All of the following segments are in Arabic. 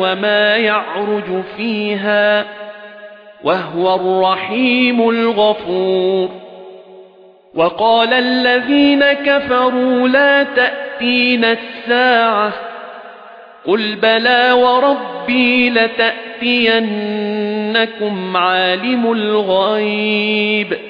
وَمَا يَعْرُجُ فِيهَا وَهُوَ الرَّحِيمُ الْغَفُورُ. وَقَالَ الَّذِينَ كَفَرُوا لَا تَأْتِينَا السَّاعَةُ قُلْ بَلَى وَرَبِّي لَتَأْتِيَنَّكُمْ عَالِمُ الْغَيْبِ.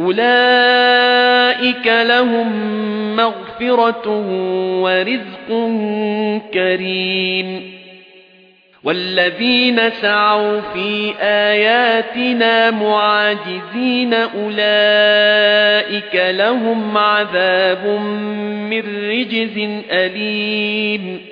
أُولَئِكَ لَهُم مَّغْفِرَةٌ وَرِزْقٌ كَرِيمٌ وَالَّذِينَ سَعَوْا فِي آيَاتِنَا مُعَاجِزِينَ أُولَئِكَ لَهُمْ عَذَابٌ مِّن رِّجْزٍ أَلِيمٌ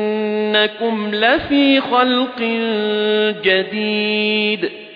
إِنَّكُمْ لَفِي خَلْقٍ جَدِيدٍ.